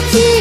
пути.